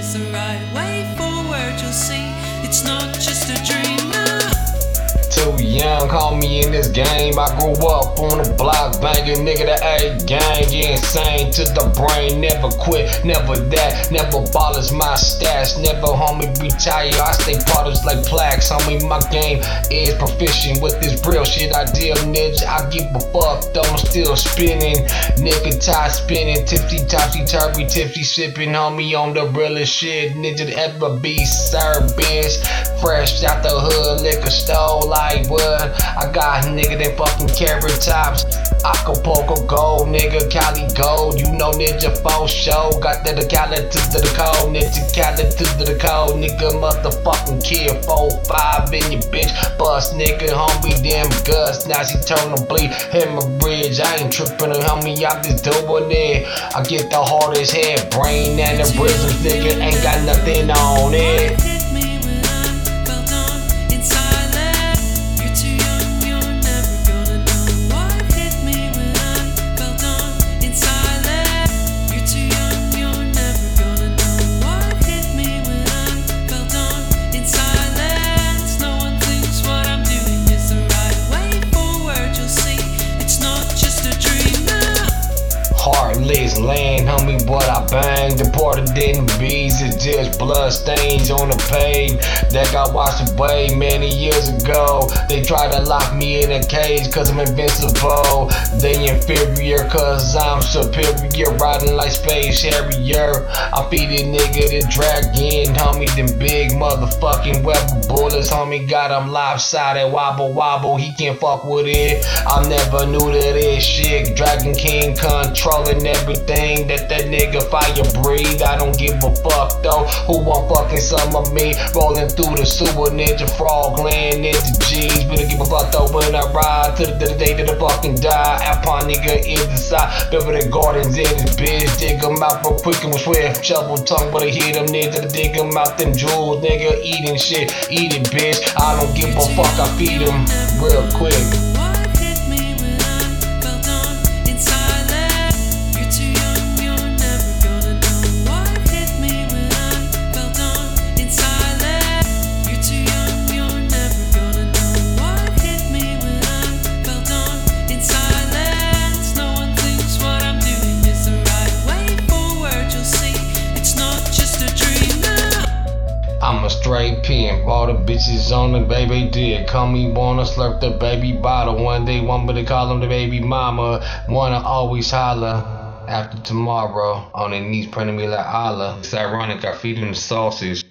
is the right way forward, you'll see. It's not just a dream young, call me in this game. I grew up on the block, banging nigga the A gang. Insane to the brain, never quit, never that, never ball is my stats, never homie retire. I stay products like plaques, homie. My game is proficient with this real shit I deal, nigga. I give a fuck, though I'm still spinning. Nigga, tie spinning, tipsy, topsy, turvy, tipsy, sipping, homie, on the realest shit, nigga, to ever be served, bitch. Fresh out the hood, liquor store, like what? I got nigga that fucking carrot tops. Acapulco gold, nigga, Cali gold. You know Ninja for show. Got the Cali to the code, Ninja Cali to the code. Nigga, motherfucking kid, 4-5 in your bitch. Bust, nigga, homie, damn guts. Now she turn to bleed. Hit my bridge, I ain't tripping, homie, I'm just doing it. I get the hardest head, brain and the rhythms, nigga, ain't got nothing on Heartless land, homie, what I bang. Deported in bees, it's just blood stains on the page that got washed away many years ago. They tried to lock me in a cage cause I'm invincible. They inferior cause I'm superior, riding like Space Harrier. I feed a nigga the dragon, homie, them big motherfucking weapon bullets, homie, got them lopsided, wobble wobble, he can't fuck with it. I never knew that this shit, Dragon King controlling everything that that nigga fire breathe. I don't give a fuck though, who want fucking some of me, rolling through the sewer, ninja frog land, ninja G's, we don't give a fuck though when I ride to the, to the day that I fucking die. Alpine nigga is the side, Beverly Gardens in this bitch, dig 'em out real quick and swift, shovel tongue, but I hit 'em nigga, dig 'em out them jewels, nigga, eating shit, eat it bitch. I don't give a fuck, I feed feed 'em real quick. I'm a straight pimp, all the bitches on the baby dick. Call me wanna slurp the baby bottle. One day want me to call him the baby mama. Wanna always holler. After tomorrow, on their knees praying me like Allah. It's ironic, I feed them the sausage.